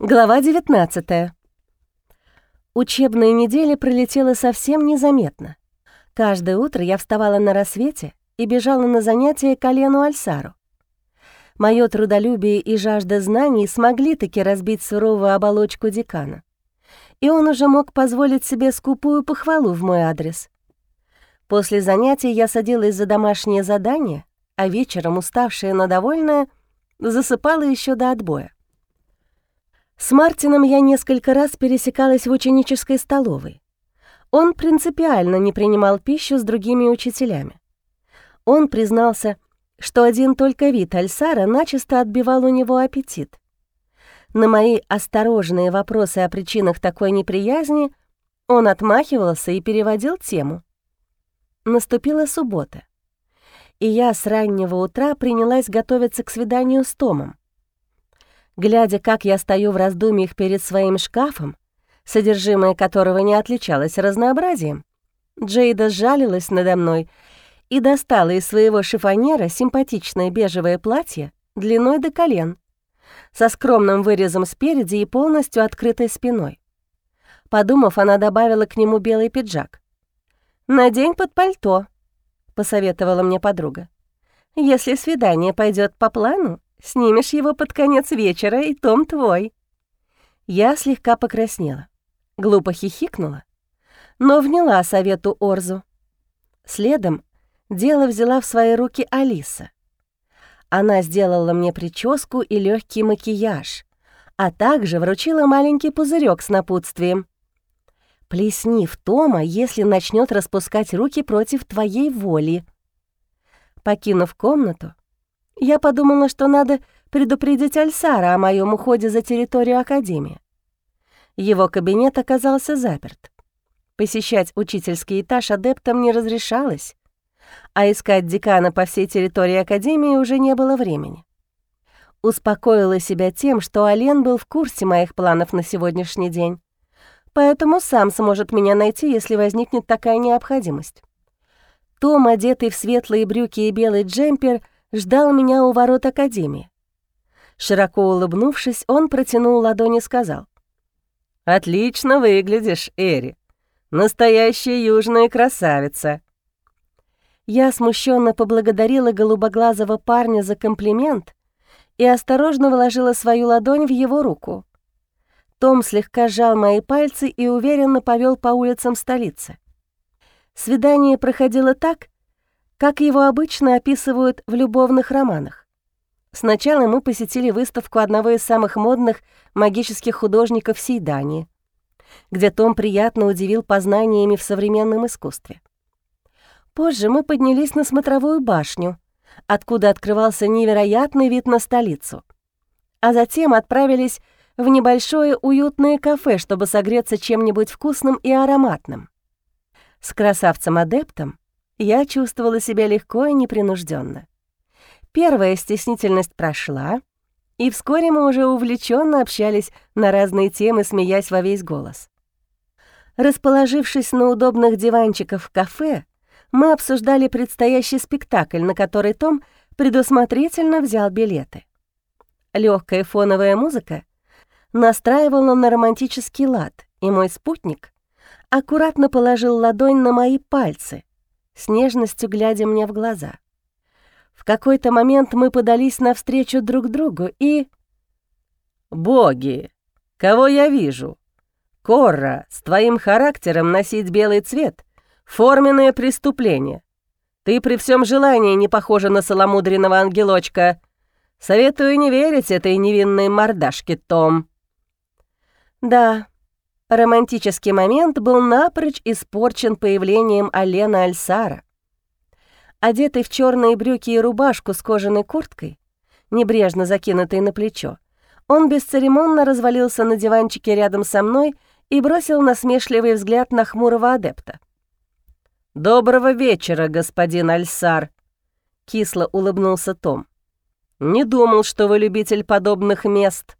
Глава 19. Учебная неделя пролетела совсем незаметно. Каждое утро я вставала на рассвете и бежала на занятия к Алену Альсару. Моё трудолюбие и жажда знаний смогли таки разбить суровую оболочку декана. И он уже мог позволить себе скупую похвалу в мой адрес. После занятий я садилась за домашнее задание, а вечером, уставшая, но довольная, засыпала еще до отбоя. С Мартином я несколько раз пересекалась в ученической столовой. Он принципиально не принимал пищу с другими учителями. Он признался, что один только вид Альсара начисто отбивал у него аппетит. На мои осторожные вопросы о причинах такой неприязни он отмахивался и переводил тему. Наступила суббота, и я с раннего утра принялась готовиться к свиданию с Томом. Глядя, как я стою в раздумьях перед своим шкафом, содержимое которого не отличалось разнообразием, Джейда сжалилась надо мной и достала из своего шифонера симпатичное бежевое платье длиной до колен, со скромным вырезом спереди и полностью открытой спиной. Подумав, она добавила к нему белый пиджак. «Надень под пальто», — посоветовала мне подруга. «Если свидание пойдет по плану, Снимешь его под конец вечера, и том твой». Я слегка покраснела, глупо хихикнула, но вняла совету Орзу. Следом дело взяла в свои руки Алиса. Она сделала мне прическу и легкий макияж, а также вручила маленький пузырек с напутствием. «Плесни в Тома, если начнет распускать руки против твоей воли». Покинув комнату, я подумала, что надо предупредить Альсара о моем уходе за территорию Академии. Его кабинет оказался заперт. Посещать учительский этаж адептам не разрешалось, а искать декана по всей территории Академии уже не было времени. Успокоила себя тем, что Ален был в курсе моих планов на сегодняшний день, поэтому сам сможет меня найти, если возникнет такая необходимость. Том, одетый в светлые брюки и белый джемпер — ждал меня у ворот Академии. Широко улыбнувшись, он протянул ладонь и сказал. «Отлично выглядишь, Эри. Настоящая южная красавица». Я смущенно поблагодарила голубоглазого парня за комплимент и осторожно вложила свою ладонь в его руку. Том слегка сжал мои пальцы и уверенно повел по улицам столицы. Свидание проходило так, как его обычно описывают в любовных романах. Сначала мы посетили выставку одного из самых модных магических художников всей Дании, где Том приятно удивил познаниями в современном искусстве. Позже мы поднялись на смотровую башню, откуда открывался невероятный вид на столицу, а затем отправились в небольшое уютное кафе, чтобы согреться чем-нибудь вкусным и ароматным. С красавцем-адептом я чувствовала себя легко и непринужденно. Первая стеснительность прошла, и вскоре мы уже увлеченно общались на разные темы, смеясь во весь голос. Расположившись на удобных диванчиках в кафе, мы обсуждали предстоящий спектакль, на который Том предусмотрительно взял билеты. Легкая фоновая музыка настраивала на романтический лад, и мой спутник аккуратно положил ладонь на мои пальцы, с нежностью глядя мне в глаза. В какой-то момент мы подались навстречу друг другу и... «Боги! Кого я вижу? Корра, с твоим характером носить белый цвет — форменное преступление. Ты при всем желании не похожа на соломудренного ангелочка. Советую не верить этой невинной мордашке, Том». «Да, Романтический момент был напрочь испорчен появлением Алена Альсара. Одетый в черные брюки и рубашку с кожаной курткой, небрежно закинутой на плечо, он бесцеремонно развалился на диванчике рядом со мной и бросил насмешливый взгляд на хмурого адепта. «Доброго вечера, господин Альсар», — кисло улыбнулся Том. «Не думал, что вы любитель подобных мест».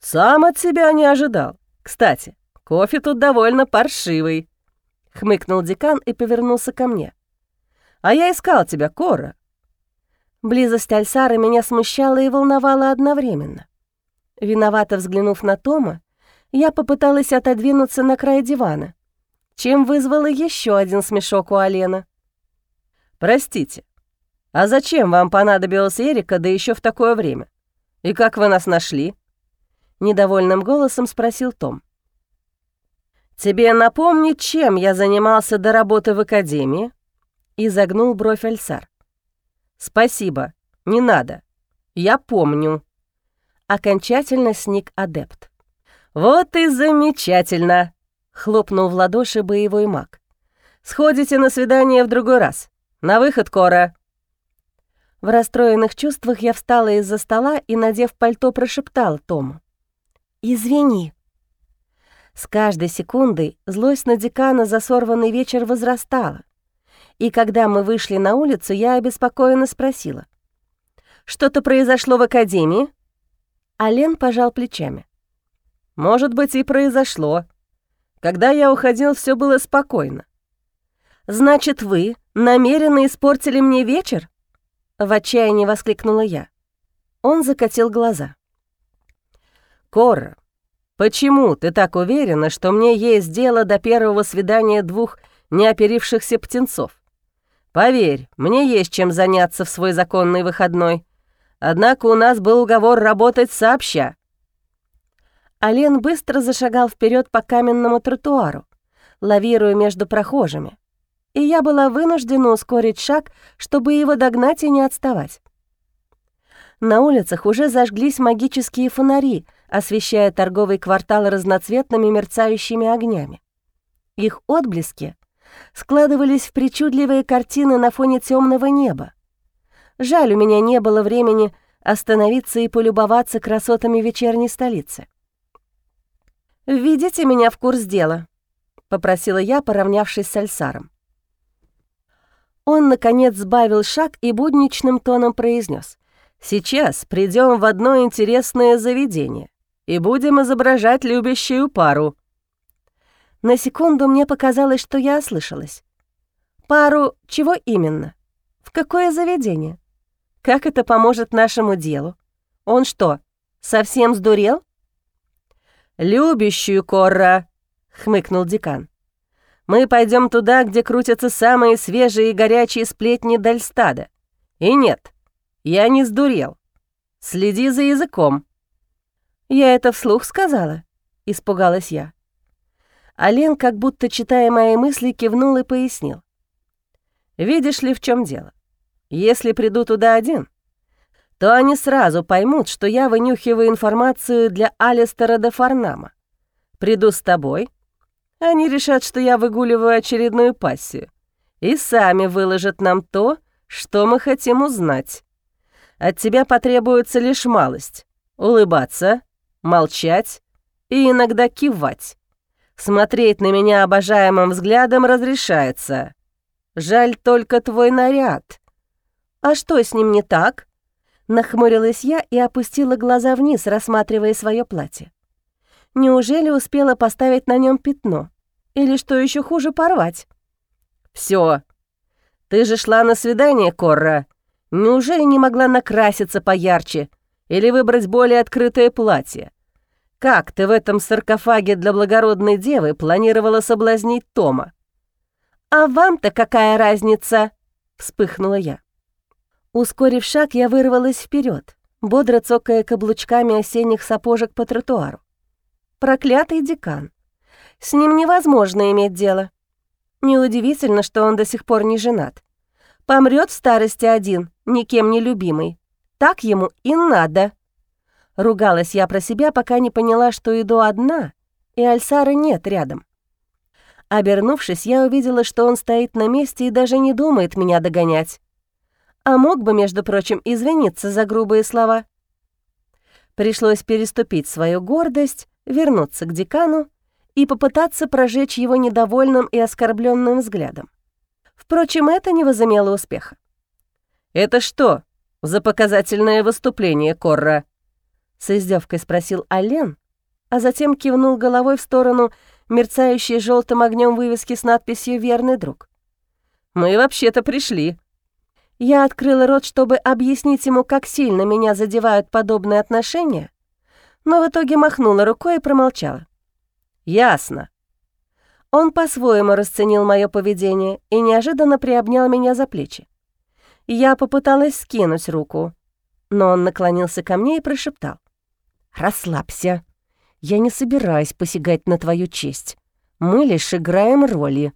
«Сам от себя не ожидал. Кстати, кофе тут довольно паршивый», — хмыкнул декан и повернулся ко мне. «А я искал тебя, Кора». Близость Альсара меня смущала и волновала одновременно. Виновато взглянув на Тома, я попыталась отодвинуться на край дивана, чем вызвала еще один смешок у Алена. «Простите, а зачем вам понадобилась Эрика, да еще в такое время? И как вы нас нашли?» Недовольным голосом спросил Том. «Тебе напомнить, чем я занимался до работы в академии?» И загнул бровь Альсар. «Спасибо, не надо. Я помню». Окончательно сник адепт. «Вот и замечательно!» — хлопнул в ладоши боевой маг. «Сходите на свидание в другой раз. На выход, Кора!» В расстроенных чувствах я встала из-за стола и, надев пальто, прошептала Тому. «Извини». С каждой секундой злость на декана за сорванный вечер возрастала. И когда мы вышли на улицу, я обеспокоенно спросила. «Что-то произошло в академии?» Ален пожал плечами. «Может быть, и произошло. Когда я уходил, все было спокойно». «Значит, вы намеренно испортили мне вечер?» В отчаянии воскликнула я. Он закатил глаза. «Кора, почему ты так уверена, что мне есть дело до первого свидания двух неоперившихся птенцов? Поверь, мне есть чем заняться в свой законный выходной. Однако у нас был уговор работать сообща». Ален быстро зашагал вперед по каменному тротуару, лавируя между прохожими, и я была вынуждена ускорить шаг, чтобы его догнать и не отставать. На улицах уже зажглись магические фонари, освещая торговый квартал разноцветными мерцающими огнями. Их отблески складывались в причудливые картины на фоне темного неба. Жаль, у меня не было времени остановиться и полюбоваться красотами вечерней столицы. «Введите меня в курс дела», — попросила я, поравнявшись с Альсаром. Он, наконец, сбавил шаг и будничным тоном произнес: Сейчас придем в одно интересное заведение и будем изображать любящую пару». На секунду мне показалось, что я ослышалась. «Пару чего именно? В какое заведение? Как это поможет нашему делу? Он что, совсем сдурел?» «Любящую Корра», — хмыкнул декан. «Мы пойдем туда, где крутятся самые свежие и горячие сплетни Дальстада. И нет, я не сдурел. Следи за языком». «Я это вслух сказала?» — испугалась я. Ален, как будто читая мои мысли, кивнул и пояснил. «Видишь ли, в чем дело? Если приду туда один, то они сразу поймут, что я вынюхиваю информацию для Алистера де Фарнама. Приду с тобой, они решат, что я выгуливаю очередную пассию, и сами выложат нам то, что мы хотим узнать. От тебя потребуется лишь малость — улыбаться, молчать и иногда кивать. Смотреть на меня обожаемым взглядом разрешается. Жаль только твой наряд. А что с ним не так? Нахмурилась я и опустила глаза вниз, рассматривая свое платье. Неужели успела поставить на нем пятно? Или, что еще хуже, порвать? Все. Ты же шла на свидание, Корра. Неужели не могла накраситься поярче или выбрать более открытое платье? Как ты в этом саркофаге для благородной девы планировала соблазнить Тома? «А вам-то какая разница?» — вспыхнула я. Ускорив шаг, я вырвалась вперед, бодро цокая каблучками осенних сапожек по тротуару. Проклятый декан. С ним невозможно иметь дело. Неудивительно, что он до сих пор не женат. Помрет в старости один, никем не любимый. Так ему и надо. Ругалась я про себя, пока не поняла, что иду одна, и Альсара нет рядом. Обернувшись, я увидела, что он стоит на месте и даже не думает меня догонять. А мог бы, между прочим, извиниться за грубые слова. Пришлось переступить свою гордость, вернуться к декану и попытаться прожечь его недовольным и оскорбленным взглядом. Впрочем, это не возымело успеха. «Это что за показательное выступление, Корра?» С издевкой спросил Ален, а затем кивнул головой в сторону мерцающей желтым огнем вывески с надписью «Верный друг». «Мы вообще-то пришли». Я открыла рот, чтобы объяснить ему, как сильно меня задевают подобные отношения, но в итоге махнула рукой и промолчала. «Ясно». Он по-своему расценил мое поведение и неожиданно приобнял меня за плечи. Я попыталась скинуть руку, но он наклонился ко мне и прошептал. «Расслабься. Я не собираюсь посягать на твою честь. Мы лишь играем роли».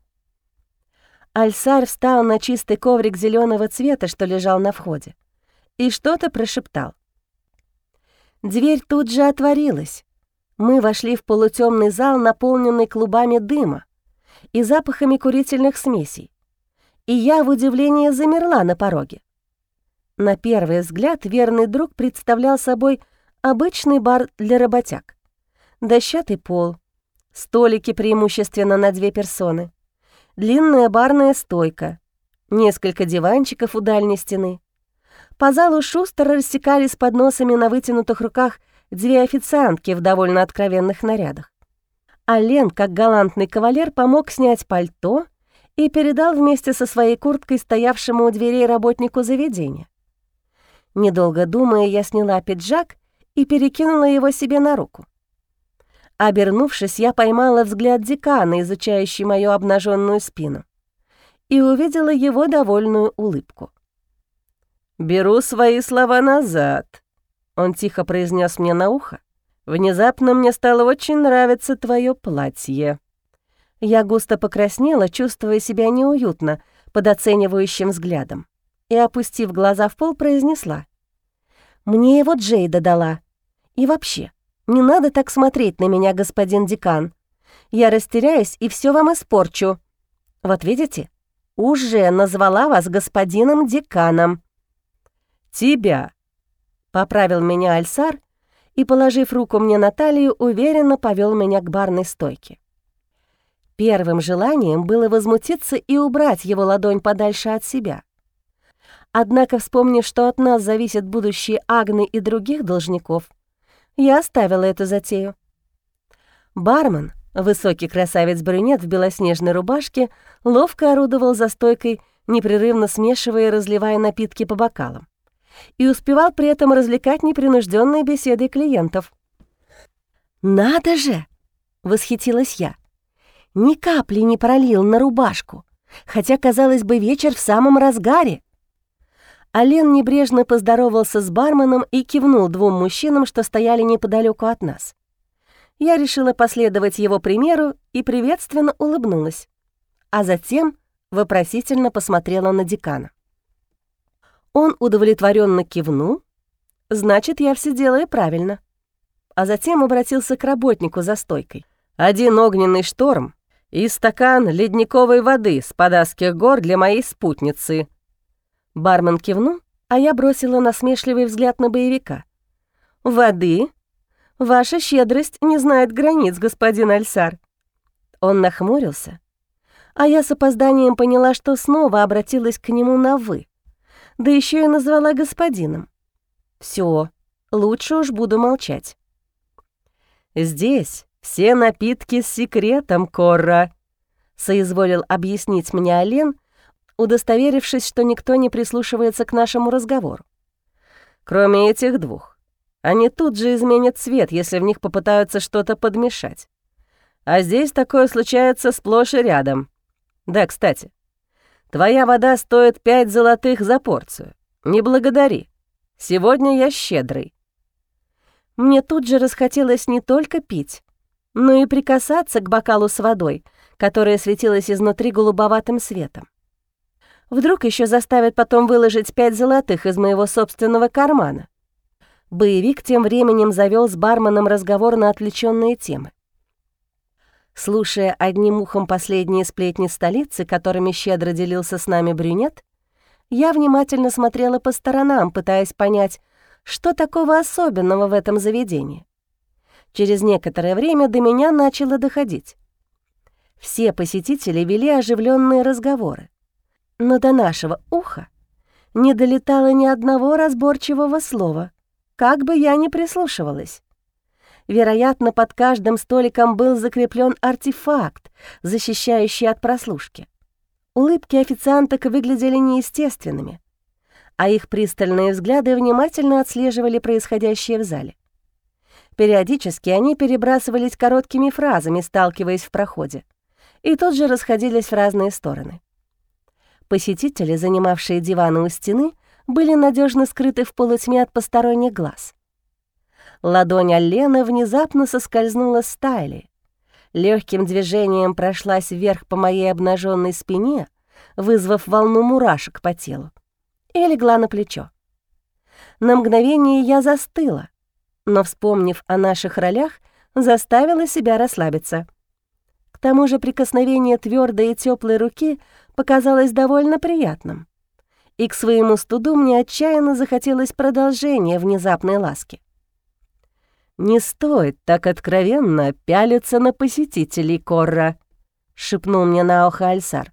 Альсар встал на чистый коврик зеленого цвета, что лежал на входе, и что-то прошептал. Дверь тут же отворилась. Мы вошли в полутемный зал, наполненный клубами дыма и запахами курительных смесей. И я в удивлении замерла на пороге. На первый взгляд верный друг представлял собой обычный бар для работяг. Дощатый пол, столики преимущественно на две персоны, длинная барная стойка, несколько диванчиков у дальней стены, по залу шустро рассекались подносами на вытянутых руках две официантки в довольно откровенных нарядах. А Лен, как галантный кавалер, помог снять пальто и передал вместе со своей курткой стоявшему у дверей работнику заведения. Недолго думая, я сняла пиджак и перекинула его себе на руку. Обернувшись, я поймала взгляд декана, изучающий мою обнаженную спину, и увидела его довольную улыбку. «Беру свои слова назад», — он тихо произнес мне на ухо. «Внезапно мне стало очень нравиться твое платье». Я густо покраснела, чувствуя себя неуютно под оценивающим взглядом, и, опустив глаза в пол, произнесла. «Мне его Джейда дала. И вообще, не надо так смотреть на меня, господин декан. Я растеряюсь и все вам испорчу. Вот видите, уже назвала вас господином деканом». «Тебя», — поправил меня Альсар и, положив руку мне на талию, уверенно повел меня к барной стойке. Первым желанием было возмутиться и убрать его ладонь подальше от себя. Однако, вспомнив, что от нас зависит будущее Агны и других должников, я оставила эту затею. Бармен, высокий красавец-брюнет в белоснежной рубашке, ловко орудовал за стойкой, непрерывно смешивая и разливая напитки по бокалам и успевал при этом развлекать непринужденные беседы клиентов. «Надо же!» — восхитилась я. «Ни капли не пролил на рубашку, хотя, казалось бы, вечер в самом разгаре». Ален небрежно поздоровался с барменом и кивнул двум мужчинам, что стояли неподалеку от нас. Я решила последовать его примеру и приветственно улыбнулась, а затем вопросительно посмотрела на декана. Он удовлетворенно кивнул, значит, я все делаю правильно. А затем обратился к работнику за стойкой. «Один огненный шторм и стакан ледниковой воды с подасских гор для моей спутницы». Бармен кивнул, а я бросила насмешливый взгляд на боевика. «Воды? Ваша щедрость не знает границ, господин Альсар». Он нахмурился, а я с опозданием поняла, что снова обратилась к нему на «вы» да еще и назвала господином. Все, лучше уж буду молчать. «Здесь все напитки с секретом, Корра», — соизволил объяснить мне Олен, удостоверившись, что никто не прислушивается к нашему разговору. «Кроме этих двух. Они тут же изменят цвет, если в них попытаются что-то подмешать. А здесь такое случается сплошь и рядом. Да, кстати, Твоя вода стоит пять золотых за порцию. Не благодари. Сегодня я щедрый». Мне тут же расхотелось не только пить, но и прикасаться к бокалу с водой, которая светилась изнутри голубоватым светом. Вдруг еще заставят потом выложить пять золотых из моего собственного кармана. Боевик тем временем завел с барменом разговор на отвлеченные темы. Слушая одним ухом последние сплетни столицы, которыми щедро делился с нами брюнет, я внимательно смотрела по сторонам, пытаясь понять, что такого особенного в этом заведении. Через некоторое время до меня начало доходить. Все посетители вели оживленные разговоры, но до нашего уха не долетало ни одного разборчивого слова, как бы я ни прислушивалась. Вероятно, под каждым столиком был закреплен артефакт, защищающий от прослушки. Улыбки официанток выглядели неестественными, а их пристальные взгляды внимательно отслеживали происходящее в зале. Периодически они перебрасывались короткими фразами, сталкиваясь в проходе, и тут же расходились в разные стороны. Посетители, занимавшие диваны у стены, были надежно скрыты в полутьме от посторонних глаз. Ладонь Аллены внезапно соскользнула с тайли, легким движением прошлась вверх по моей обнаженной спине, вызвав волну мурашек по телу, и легла на плечо. На мгновение я застыла, но, вспомнив о наших ролях, заставила себя расслабиться. К тому же прикосновение твердой и теплой руки показалось довольно приятным. И к своему студу мне отчаянно захотелось продолжения внезапной ласки. «Не стоит так откровенно пялиться на посетителей Корра», — шепнул мне на ухо Альсар.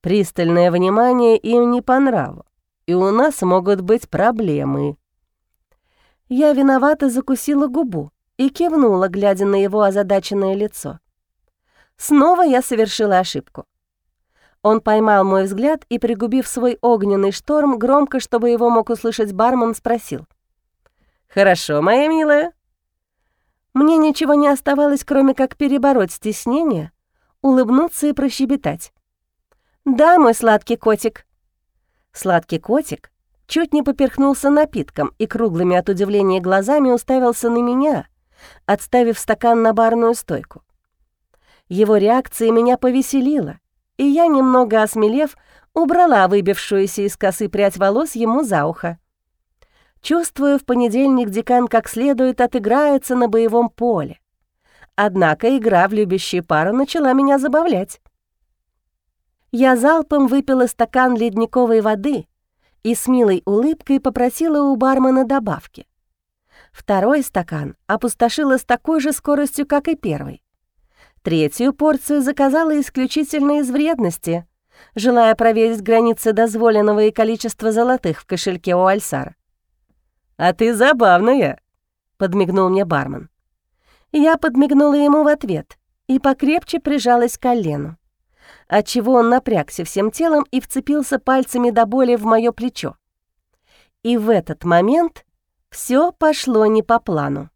«Пристальное внимание им не по нраву, и у нас могут быть проблемы». Я виновато закусила губу и кивнула, глядя на его озадаченное лицо. Снова я совершила ошибку. Он поймал мой взгляд и, пригубив свой огненный шторм, громко, чтобы его мог услышать бармен, спросил. «Хорошо, моя милая». Мне ничего не оставалось, кроме как перебороть стеснение, улыбнуться и прощебетать. «Да, мой сладкий котик». Сладкий котик чуть не поперхнулся напитком и круглыми от удивления глазами уставился на меня, отставив стакан на барную стойку. Его реакция меня повеселила, и я, немного осмелев, убрала выбившуюся из косы прядь волос ему за ухо. Чувствую, в понедельник декан как следует отыграется на боевом поле. Однако игра в любящие пару начала меня забавлять. Я залпом выпила стакан ледниковой воды и с милой улыбкой попросила у бармена добавки. Второй стакан опустошила с такой же скоростью, как и первый. Третью порцию заказала исключительно из вредности, желая проверить границы дозволенного и количества золотых в кошельке у Альсара. «А ты забавная», — подмигнул мне бармен. Я подмигнула ему в ответ и покрепче прижалась к колену отчего он напрягся всем телом и вцепился пальцами до боли в моё плечо. И в этот момент все пошло не по плану.